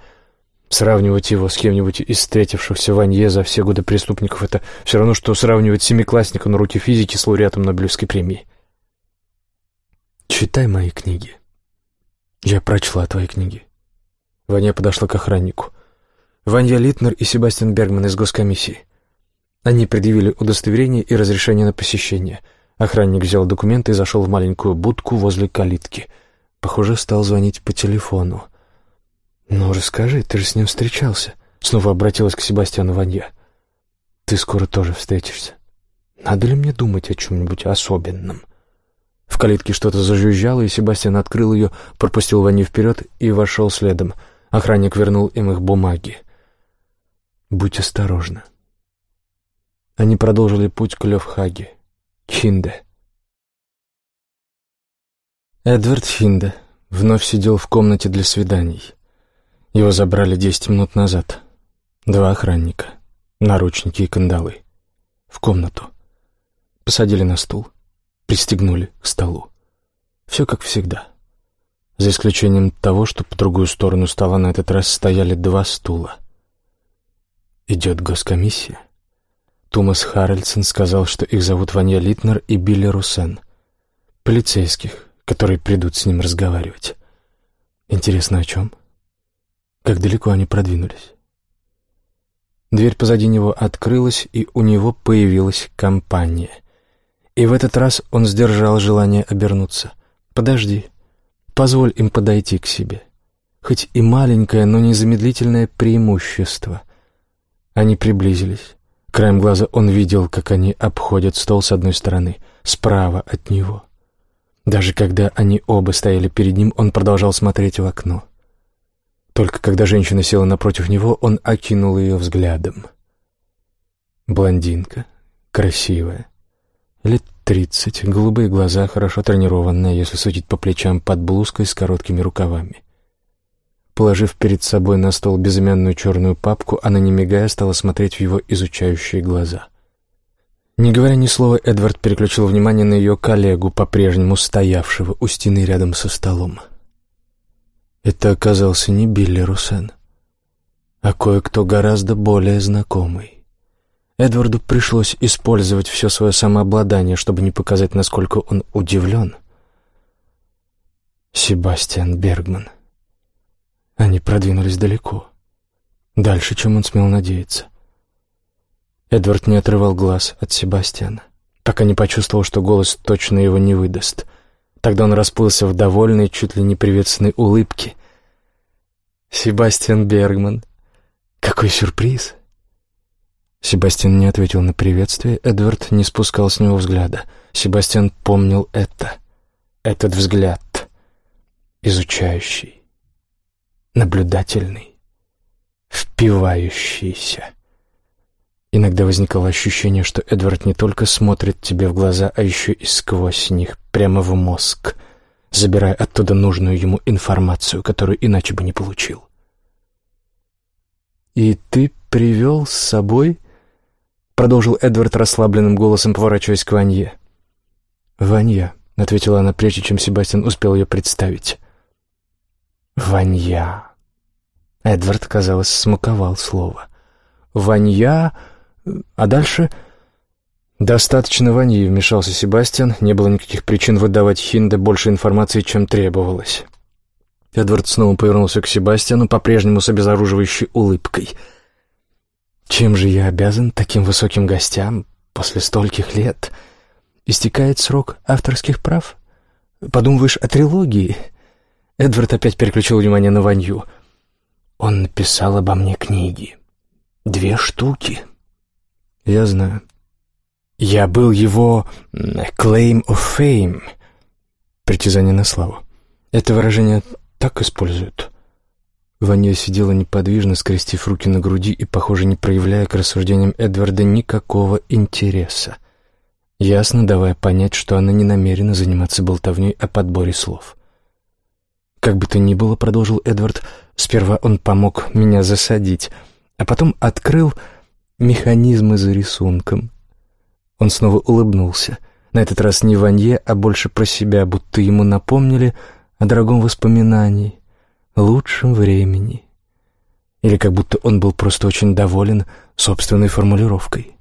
Сравнивать его с кем-нибудь из встретившихся в Анье за все годы преступников — это все равно, что сравнивать семиклассника на руки физики с лауреатом Нобелевской премии. «Читай мои книги». «Я прочла твои книги». Ваня подошла к охраннику. Ваня Литнер и Себастьян Бергман из госкомиссии. Они предъявили удостоверение и разрешение на посещение. Охранник взял документы и зашел в маленькую будку возле калитки. Похоже, стал звонить по телефону. «Ну, расскажи, ты же с ним встречался», — снова обратилась к Себастьяну Ванья. «Ты скоро тоже встретишься. Надо ли мне думать о чем-нибудь особенном?» В калитке что-то зажужжало, и Себастьян открыл ее, пропустил Ваню вперед и вошел следом. Охранник вернул им их бумаги. «Будь осторожна». Они продолжили путь к Левхаге, к Хинде. Эдвард Хинде вновь сидел в комнате для свиданий. Его забрали десять минут назад. Два охранника, наручники и кандалы. В комнату. Посадили на стул, пристегнули к столу. Все как всегда. За исключением того, что по другую сторону стола на этот раз стояли два стула. Идет госкомиссия. Томас Харрельсон сказал, что их зовут Ваня Литнер и Билли Руссен. Полицейских, которые придут с ним разговаривать. Интересно, о чем? — как далеко они продвинулись. Дверь позади него открылась, и у него появилась компания. И в этот раз он сдержал желание обернуться. «Подожди, позволь им подойти к себе. Хоть и маленькое, но незамедлительное преимущество». Они приблизились. Краем глаза он видел, как они обходят стол с одной стороны, справа от него. Даже когда они оба стояли перед ним, он продолжал смотреть в окно. Только когда женщина села напротив него, он окинул ее взглядом. Блондинка, красивая, лет тридцать, голубые глаза, хорошо тренированная, если судить по плечам, под блузкой с короткими рукавами. Положив перед собой на стол безымянную черную папку, она, не мигая, стала смотреть в его изучающие глаза. Не говоря ни слова, Эдвард переключил внимание на ее коллегу, по-прежнему стоявшего у стены рядом со столом. — это оказался не Билли Руссен, а кое-кто гораздо более знакомый. Эдварду пришлось использовать все свое самообладание, чтобы не показать, насколько он удивлен. Себастьян Бергман. Они продвинулись далеко. Дальше, чем он смел надеяться. Эдвард не отрывал глаз от Себастьяна, пока не почувствовал, что голос точно его не выдаст. Тогда он расплылся в довольной, чуть ли не приветственной улыбке. «Себастьян Бергман! Какой сюрприз!» Себастьян не ответил на приветствие, Эдвард не спускал с него взгляда. Себастьян помнил это. Этот взгляд. Изучающий. Наблюдательный. Впивающийся. Иногда возникало ощущение, что Эдвард не только смотрит тебе в глаза, а еще и сквозь них, прямо в мозг, забирая оттуда нужную ему информацию, которую иначе бы не получил. «И ты привел с собой — продолжил Эдвард расслабленным голосом, поворачиваясь к Ванье. «Ванья», — ответила она, прежде чем Себастьян успел ее представить. «Ванья». Эдвард, казалось, смаковал слово. «Ванья...» А дальше... «Достаточно ваньи», — вмешался Себастьян. Не было никаких причин выдавать Хинде больше информации, чем требовалось. Эдвард снова повернулся к Себастьяну, по-прежнему с обезоруживающей улыбкой — чем же я обязан таким высоким гостям после стольких лет? Истекает срок авторских прав? Подумываешь о трилогии? Эдвард опять переключил внимание на Ванью. Он написал обо мне книги. Две штуки. Я знаю. Я был его claim of fame. Притязание на славу. Это выражение так используют. Ваня сидела неподвижно, скрестив руки на груди и, похоже, не проявляя к рассуждениям Эдварда никакого интереса, ясно давая понять, что она не намерена заниматься болтовней о подборе слов. «Как бы то ни было», — продолжил Эдвард, — «сперва он помог меня засадить, а потом открыл механизмы за рисунком». Он снова улыбнулся. На этот раз не Ванье, а больше про себя, будто ему напомнили о дорогом воспоминании — лучшем времени. Или как будто он был просто очень доволен собственной формулировкой.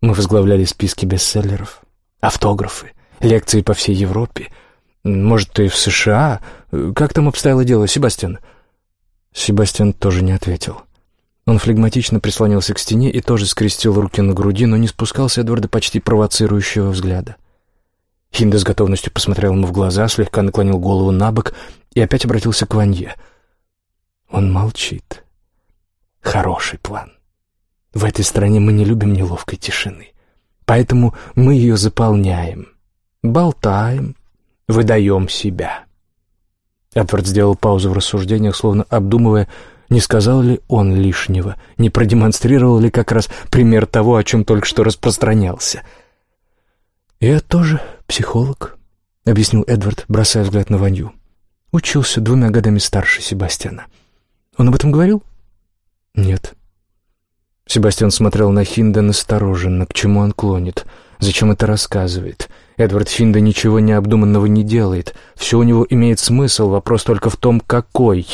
Мы возглавляли списки бестселлеров, автографы, лекции по всей Европе, может, и в США. Как там обстояло дело, Себастьян? Себастьян тоже не ответил. Он флегматично прислонился к стене и тоже скрестил руки на груди, но не спускал с Эдварда почти провоцирующего взгляда. Хинда с готовностью посмотрел ему в глаза, слегка наклонил голову на бок и опять обратился к Ванье. Он молчит. Хороший план. В этой стране мы не любим неловкой тишины. Поэтому мы ее заполняем. Болтаем, выдаем себя. Эдвард сделал паузу в рассуждениях, словно обдумывая, не сказал ли он лишнего, не продемонстрировал ли как раз пример того, о чем только что распространялся. «Я тоже психолог», — объяснил Эдвард, бросая взгляд на Ванью. Учился двумя годами старше Себастьяна. Он об этом говорил? Нет. Себастьян смотрел на Хинда настороженно, к чему он клонит, зачем это рассказывает. Эдвард Хинда ничего необдуманного не делает. Все у него имеет смысл, вопрос только в том, какой.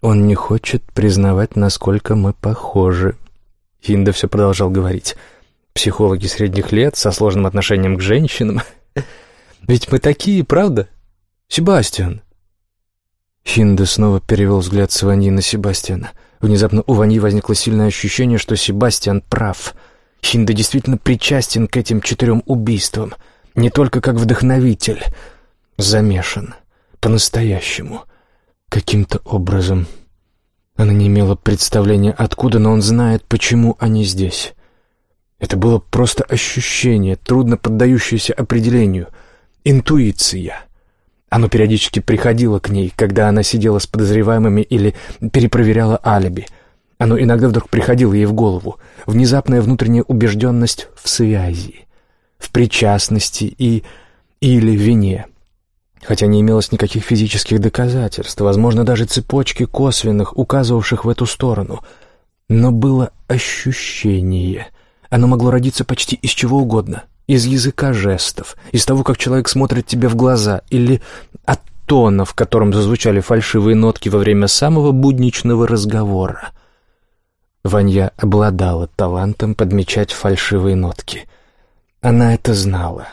Он не хочет признавать, насколько мы похожи. Хинда все продолжал говорить. Психологи средних лет со сложным отношением к женщинам. Ведь мы такие, правда? «Себастьян!» Хинда снова перевел взгляд с Ваньи на Себастьяна. Внезапно у Ваньи возникло сильное ощущение, что Себастьян прав. Хинда действительно причастен к этим четырем убийствам. Не только как вдохновитель. Замешан. По-настоящему. Каким-то образом. Она не имела представления откуда, но он знает, почему они здесь. Это было просто ощущение, трудно поддающееся определению. Интуиция. Оно периодически приходило к ней, когда она сидела с подозреваемыми или перепроверяла алиби. Оно иногда вдруг приходило ей в голову. Внезапная внутренняя убежденность в связи, в причастности и... или вине. Хотя не имелось никаких физических доказательств, возможно, даже цепочки косвенных, указывавших в эту сторону. Но было ощущение. Оно могло родиться почти из чего угодно из языка жестов, из того, как человек смотрит тебе в глаза, или от тона, в котором зазвучали фальшивые нотки во время самого будничного разговора. Ванья обладала талантом подмечать фальшивые нотки. Она это знала.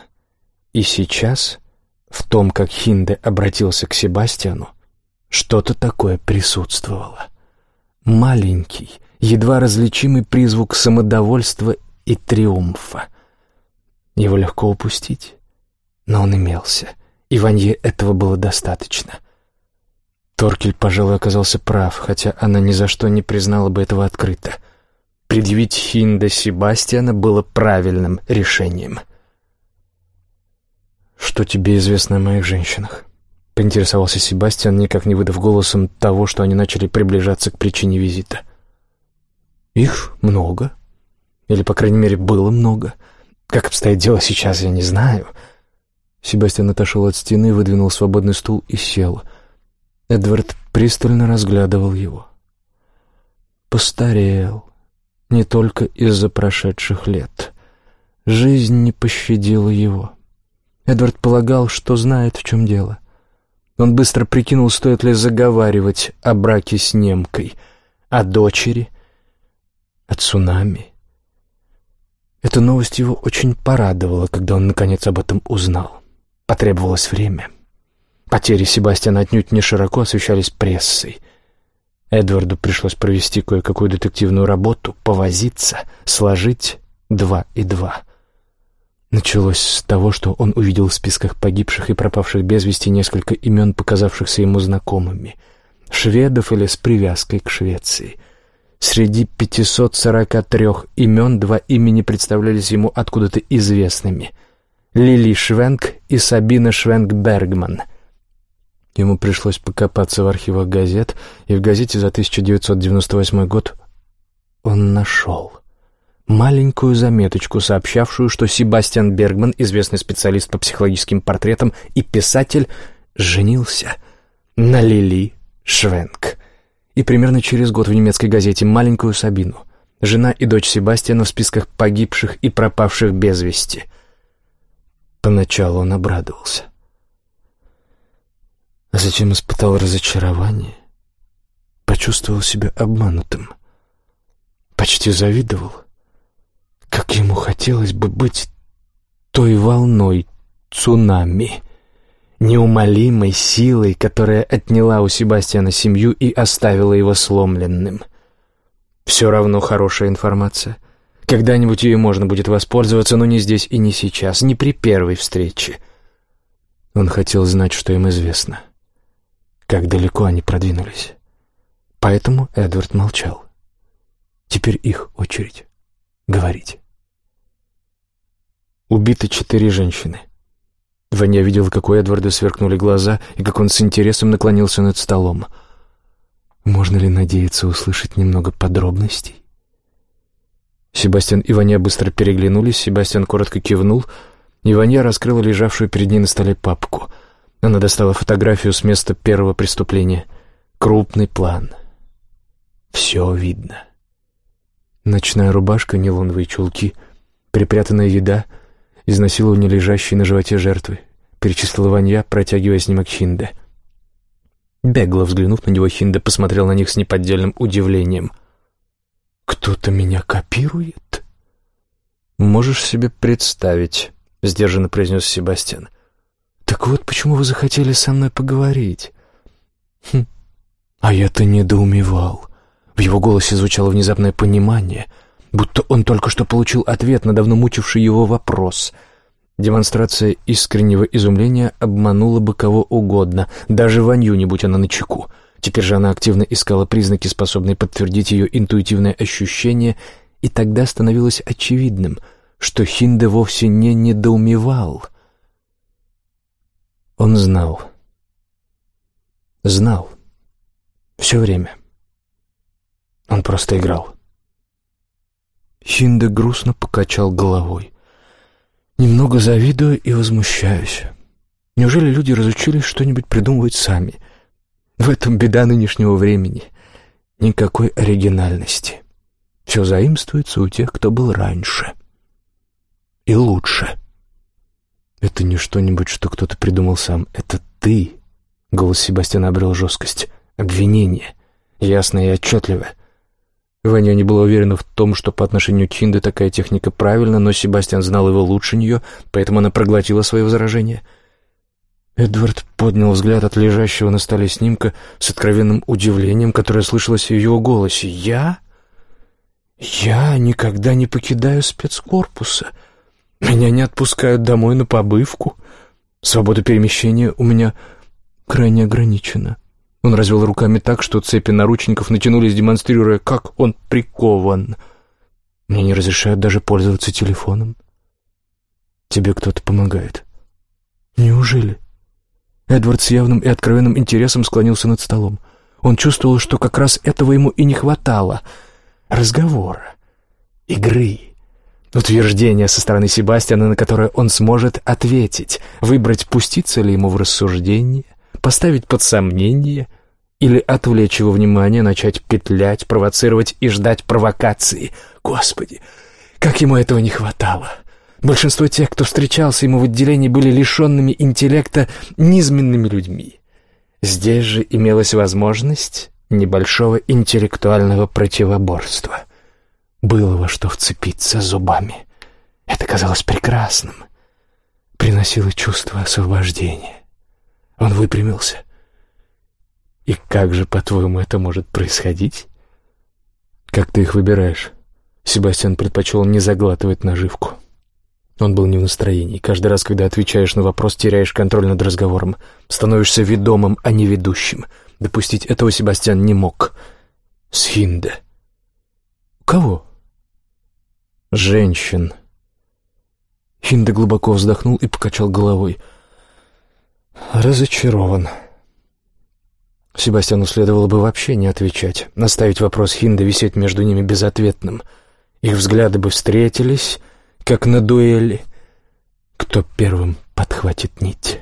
И сейчас, в том, как Хинде обратился к Себастьяну, что-то такое присутствовало. Маленький, едва различимый призвук самодовольства и триумфа. Его легко упустить, но он имелся, и Ванье этого было достаточно. Торкель, пожалуй, оказался прав, хотя она ни за что не признала бы этого открыто. Предъявить Хинда Себастьяна было правильным решением. «Что тебе известно о моих женщинах?» — поинтересовался Себастьян, никак не выдав голосом того, что они начали приближаться к причине визита. «Их много. Или, по крайней мере, было много. Как обстоит дело сейчас, я не знаю». Себастьян отошел от стены, выдвинул свободный стул и сел — Эдвард пристально разглядывал его. Постарел, не только из-за прошедших лет. Жизнь не пощадила его. Эдвард полагал, что знает, в чем дело. Он быстро прикинул, стоит ли заговаривать о браке с немкой, о дочери, о цунами. Эта новость его очень порадовала, когда он наконец об этом узнал. Потребовалось время — Потери Себастьяна отнюдь не широко освещались прессой. Эдварду пришлось провести кое-какую детективную работу, повозиться, сложить два и два. Началось с того, что он увидел в списках погибших и пропавших без вести несколько имен, показавшихся ему знакомыми. Шведов или с привязкой к Швеции. Среди 543 имен два имени представлялись ему откуда-то известными. Лили Швенк и Сабина Швенк-Бергман — Ему пришлось покопаться в архивах газет, и в газете за 1998 год он нашел маленькую заметочку, сообщавшую, что Себастьян Бергман, известный специалист по психологическим портретам и писатель, женился на Лили Швенк. И примерно через год в немецкой газете «Маленькую Сабину» жена и дочь Себастьяна в списках погибших и пропавших без вести. Поначалу он обрадовался — а затем испытал разочарование, почувствовал себя обманутым, почти завидовал, как ему хотелось бы быть той волной цунами, неумолимой силой, которая отняла у Себастьяна семью и оставила его сломленным. Все равно хорошая информация. Когда-нибудь ее можно будет воспользоваться, но не здесь и не сейчас, не при первой встрече. Он хотел знать, что им известно как далеко они продвинулись. Поэтому Эдвард молчал. Теперь их очередь говорить. Убиты четыре женщины. Ваня видел, как у Эдварда сверкнули глаза и как он с интересом наклонился над столом. Можно ли надеяться услышать немного подробностей? Себастьян и Ваня быстро переглянулись, Себастьян коротко кивнул, и Ваня раскрыла лежавшую перед ней на столе папку — она достала фотографию с места первого преступления. Крупный план. Все видно. Ночная рубашка, нейлоновые чулки, припрятанная еда, изнасилование лежащей на животе жертвы, перечислила Ванья, протягивая снимок Хинде. Бегло взглянув на него, Хинде посмотрел на них с неподдельным удивлением. «Кто-то меня копирует?» «Можешь себе представить», — сдержанно произнес Себастьян. «Так вот, почему вы захотели со мной поговорить?» «Хм, а я-то недоумевал». В его голосе звучало внезапное понимание, будто он только что получил ответ на давно мучивший его вопрос. Демонстрация искреннего изумления обманула бы кого угодно, даже Ванью, не будь она начеку. Теперь же она активно искала признаки, способные подтвердить ее интуитивное ощущение, и тогда становилось очевидным, что Хинде вовсе не недоумевал — он знал. Знал. Все время. Он просто играл. Хинде грустно покачал головой. Немного завидую и возмущаюсь. Неужели люди разучились что-нибудь придумывать сами? В этом беда нынешнего времени. Никакой оригинальности. Все заимствуется у тех, кто был раньше. И лучше. «Это не что-нибудь, что кто-то придумал сам. Это ты!» Голос Себастьяна обрел жесткость. «Обвинение. Ясное и отчетливое. Ваня не была уверена в том, что по отношению к Хинде такая техника правильна, но Себастьян знал его лучше нее, поэтому она проглотила свое возражение. Эдвард поднял взгляд от лежащего на столе снимка с откровенным удивлением, которое слышалось в его голосе. «Я? Я никогда не покидаю спецкорпуса. Меня не отпускают домой на побывку. Свобода перемещения у меня крайне ограничена». Он развел руками так, что цепи наручников натянулись, демонстрируя, как он прикован. Мне не разрешают даже пользоваться телефоном. Тебе кто-то помогает. Неужели? Эдвард с явным и откровенным интересом склонился над столом. Он чувствовал, что как раз этого ему и не хватало. Разговора, игры, утверждения со стороны Себастьяна, на которое он сможет ответить, выбрать, пуститься ли ему в рассуждение, поставить под сомнение или отвлечь его внимание, начать петлять, провоцировать и ждать провокации. Господи, как ему этого не хватало! Большинство тех, кто встречался ему в отделении, были лишенными интеллекта низменными людьми. Здесь же имелась возможность небольшого интеллектуального противоборства. Было во что вцепиться зубами. Это казалось прекрасным. Приносило чувство освобождения. Он выпрямился. «И как же, по-твоему, это может происходить?» «Как ты их выбираешь?» Себастьян предпочел не заглатывать наживку. Он был не в настроении. Каждый раз, когда отвечаешь на вопрос, теряешь контроль над разговором. Становишься ведомым, а не ведущим. Допустить этого Себастьян не мог. С Хинде. «Кого?» «Женщин». Хинде глубоко вздохнул и покачал головой. «Разочарован». Себастьяну следовало бы вообще не отвечать, наставить вопрос Хинда висеть между ними безответным. Их взгляды бы встретились, как на дуэли. Кто первым подхватит нить?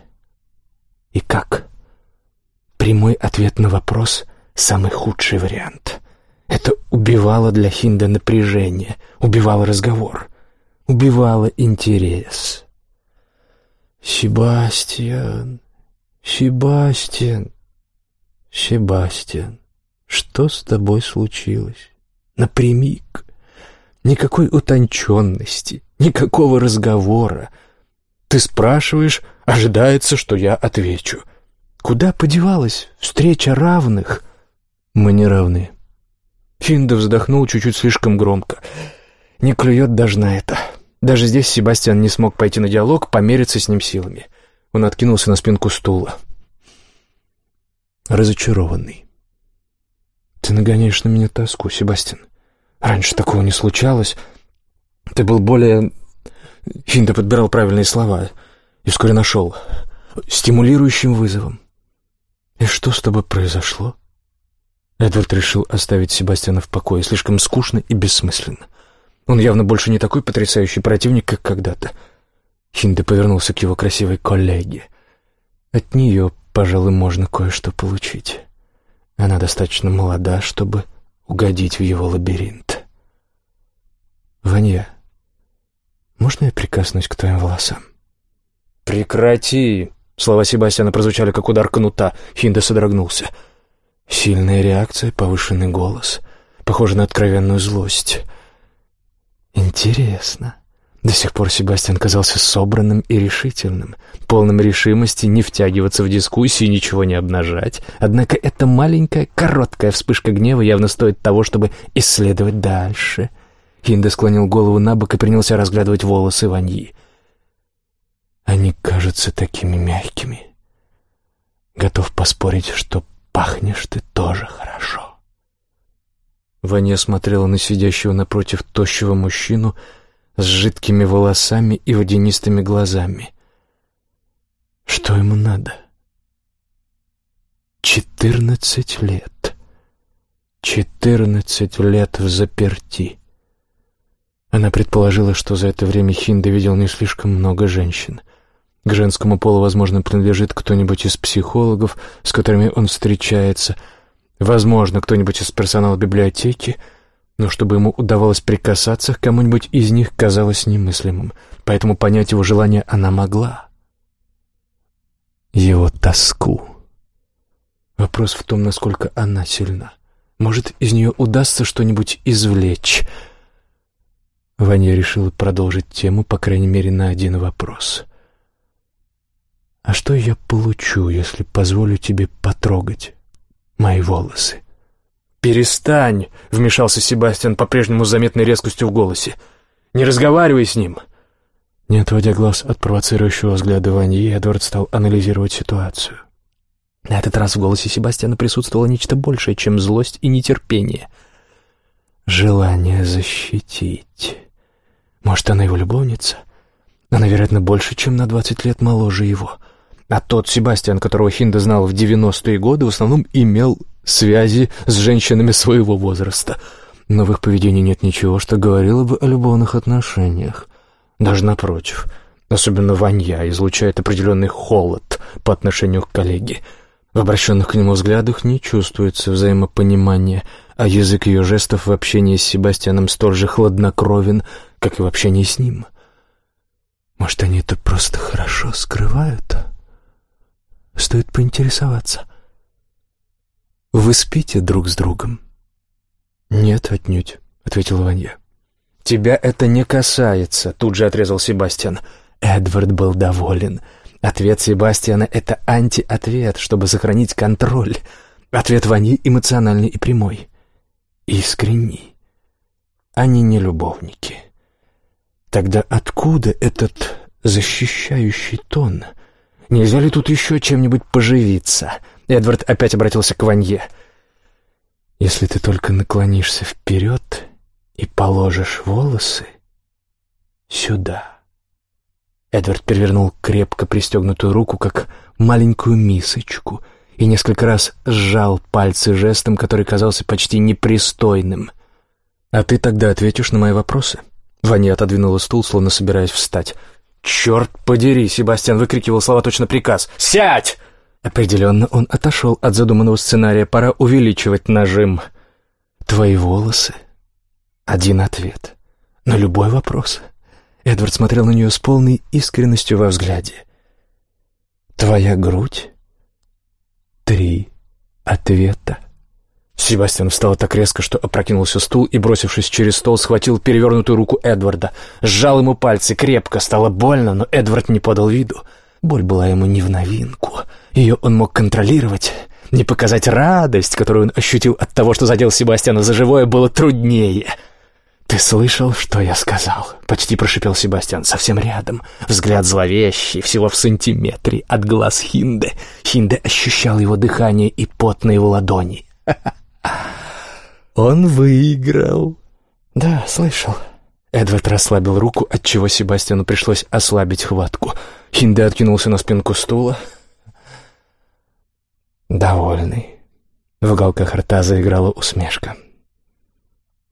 И как? Прямой ответ на вопрос — самый худший вариант. Это убивало для Хинда напряжение, убивало разговор, убивало интерес. «Себастьян, Себастьян, «Себастьян, что с тобой случилось? Напрямик. Никакой утонченности, никакого разговора. Ты спрашиваешь, ожидается, что я отвечу. Куда подевалась встреча равных?» «Мы не равны». Финда вздохнул чуть-чуть слишком громко. «Не клюет даже на это». Даже здесь Себастьян не смог пойти на диалог, помериться с ним силами. Он откинулся на спинку стула разочарованный. «Ты нагоняешь на меня тоску, Себастьян. Раньше такого не случалось. Ты был более...» Хинда подбирал правильные слова и вскоре нашел. «Стимулирующим вызовом». «И что с тобой произошло?» Эдвард решил оставить Себастьяна в покое. Слишком скучно и бессмысленно. Он явно больше не такой потрясающий противник, как когда-то. Хинде повернулся к его красивой коллеге. От нее пожалуй, можно кое-что получить. Она достаточно молода, чтобы угодить в его лабиринт. Ванья, можно я прикоснусь к твоим волосам? Прекрати! Слова Себастьяна прозвучали, как удар кнута. Хинда содрогнулся. Сильная реакция, повышенный голос. Похоже на откровенную злость. Интересно. До сих пор Себастьян казался собранным и решительным, полным решимости не втягиваться в дискуссии, ничего не обнажать. Однако эта маленькая, короткая вспышка гнева явно стоит того, чтобы исследовать дальше. Хинда склонил голову на бок и принялся разглядывать волосы Ваньи. Они кажутся такими мягкими. Готов поспорить, что пахнешь ты тоже хорошо. Ваня смотрела на сидящего напротив тощего мужчину, с жидкими волосами и водянистыми глазами. Что ему надо? Четырнадцать лет. Четырнадцать лет в заперти. Она предположила, что за это время Хинда видел не слишком много женщин. К женскому полу, возможно, принадлежит кто-нибудь из психологов, с которыми он встречается. Возможно, кто-нибудь из персонала библиотеки — но чтобы ему удавалось прикасаться к кому-нибудь из них, казалось немыслимым, поэтому понять его желание она могла. Его тоску. Вопрос в том, насколько она сильна. Может, из нее удастся что-нибудь извлечь. Ваня решила продолжить тему, по крайней мере, на один вопрос. «А что я получу, если позволю тебе потрогать мои волосы?» «Перестань!» — вмешался Себастьян по-прежнему с заметной резкостью в голосе. «Не разговаривай с ним!» Не отводя глаз от провоцирующего взгляда Ваньи, Эдвард стал анализировать ситуацию. На этот раз в голосе Себастьяна присутствовало нечто большее, чем злость и нетерпение. Желание защитить. Может, она его любовница? Она, вероятно, больше, чем на двадцать лет моложе его. А тот Себастьян, которого Хинда знал в девяностые годы, в основном имел связи с женщинами своего возраста. Но в их поведении нет ничего, что говорило бы о любовных отношениях. Даже напротив. Особенно Ванья излучает определенный холод по отношению к коллеге. В обращенных к нему взглядах не чувствуется взаимопонимания, а язык ее жестов в общении с Себастьяном столь же хладнокровен, как и в общении с ним. Может, они это просто хорошо скрывают? Стоит поинтересоваться. Вы спите друг с другом? Нет, отнюдь, ответила Ванья. «Тебя это не касается», — тут же отрезал Себастьян. Эдвард был доволен. Ответ Себастьяна — это антиответ, чтобы сохранить контроль. Ответ Вани эмоциональный и прямой. Искренний. Они не любовники. Тогда откуда этот защищающий тон? Нельзя ли тут еще чем-нибудь поживиться? Эдвард опять обратился к Ванье. «Если ты только наклонишься вперед и положишь волосы сюда». Эдвард перевернул крепко пристегнутую руку, как маленькую мисочку, и несколько раз сжал пальцы жестом, который казался почти непристойным. «А ты тогда ответишь на мои вопросы?» Ваня отодвинула стул, словно собираясь встать. «Черт подери!» — Себастьян выкрикивал слова точно приказ. «Сядь!» Определенно он отошел от задуманного сценария. Пора увеличивать нажим. «Твои волосы один ответ на любой вопрос. Эдвард смотрел на нее с полной искренностью во взгляде. «Твоя грудь?» «Три ответа». Себастьян встал так резко, что опрокинулся стул и, бросившись через стол, схватил перевернутую руку Эдварда. Сжал ему пальцы крепко, стало больно, но Эдвард не подал виду. Боль была ему не в новинку. Ее он мог контролировать. Не показать радость, которую он ощутил от того, что задел Себастьяна за живое, было труднее. «Ты слышал, что я сказал?» — почти прошипел Себастьян. «Совсем рядом. Взгляд зловещий, всего в сантиметре от глаз Хинде. Хинде ощущал его дыхание и пот на его ладони. Он выиграл». «Да, слышал». Эдвард расслабил руку, отчего Себастьяну пришлось ослабить хватку. Хинде откинулся на спинку стула. «Довольный». В уголках рта заиграла усмешка.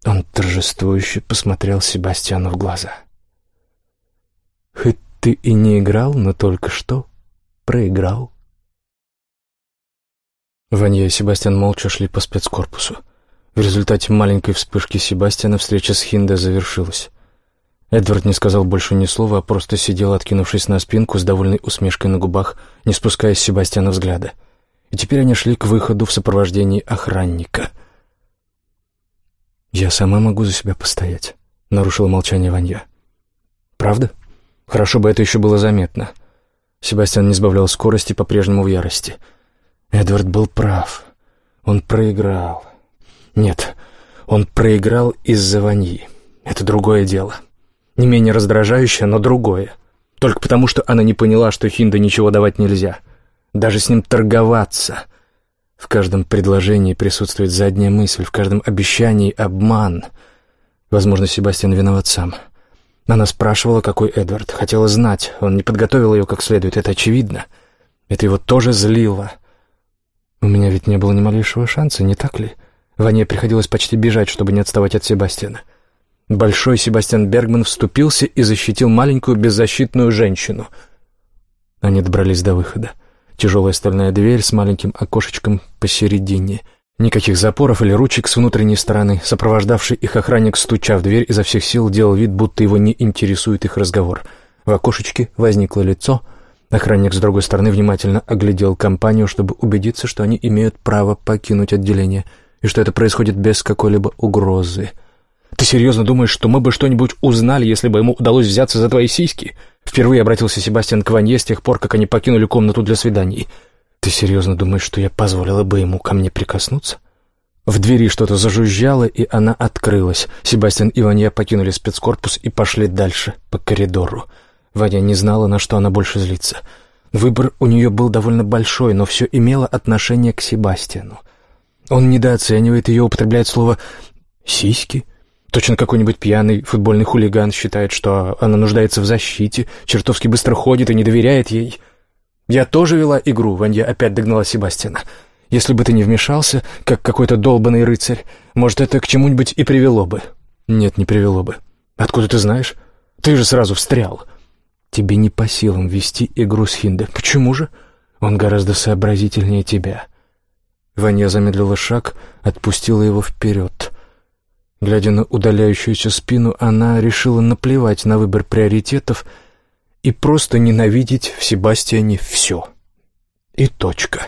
Он торжествующе посмотрел Себастьяну в глаза. «Хоть ты и не играл, но только что проиграл». Ванья и Себастьян молча шли по спецкорпусу. В результате маленькой вспышки Себастьяна встреча с Хинде завершилась. Эдвард не сказал больше ни слова, а просто сидел, откинувшись на спинку с довольной усмешкой на губах, не спуская с Себастьяна взгляда. И теперь они шли к выходу в сопровождении охранника — «Я сама могу за себя постоять», — нарушила молчание Ванья. «Правда? Хорошо бы это еще было заметно». Себастьян не сбавлял скорости, по-прежнему в ярости. Эдвард был прав. Он проиграл. Нет, он проиграл из-за Ваньи. Это другое дело. Не менее раздражающее, но другое. Только потому, что она не поняла, что Хинда ничего давать нельзя. Даже с ним торговаться. В каждом предложении присутствует задняя мысль, в каждом обещании обман. Возможно, Себастьян виноват сам. Она спрашивала, какой Эдвард. Хотела знать. Он не подготовил ее как следует, это очевидно. Это его тоже злило. У меня ведь не было ни малейшего шанса, не так ли? Ване приходилось почти бежать, чтобы не отставать от Себастьяна. Большой Себастьян Бергман вступился и защитил маленькую беззащитную женщину. Они добрались до выхода. Тяжелая стальная дверь с маленьким окошечком посередине. Никаких запоров или ручек с внутренней стороны. Сопровождавший их охранник, стуча в дверь, изо всех сил делал вид, будто его не интересует их разговор. В окошечке возникло лицо. Охранник с другой стороны внимательно оглядел компанию, чтобы убедиться, что они имеют право покинуть отделение. и что это происходит без какой-либо угрозы. Ты серьезно думаешь, что мы бы что-нибудь узнали, если бы ему удалось взяться за твои сиськи? Впервые обратился Себастьян к Ванье с тех пор, как они покинули комнату для свиданий. Ты серьезно думаешь, что я позволила бы ему ко мне прикоснуться? В двери что-то зажужжало, и она открылась. Себастьян и Ваня покинули спецкорпус и пошли дальше, по коридору. Ваня не знала, на что она больше злится. Выбор у нее был довольно большой, но все имело отношение к Себастьяну. Он недооценивает ее, употребляет слово «сиськи». Точно какой-нибудь пьяный футбольный хулиган считает, что она нуждается в защите, чертовски быстро ходит и не доверяет ей. «Я тоже вела игру», — Ванья опять догнала Себастьяна. Если бы ты не вмешался, как какой-то долбанный рыцарь, может, это к чему-нибудь и привело бы. Нет, не привело бы. Откуда ты знаешь? Ты же сразу встрял. Тебе не по силам вести игру с Хинде. Почему же? Он гораздо сообразительнее тебя. Ваня замедлила шаг, отпустила его вперед. Глядя на удаляющуюся спину, она решила наплевать на выбор приоритетов и просто ненавидеть в Себастьяне все. И точка.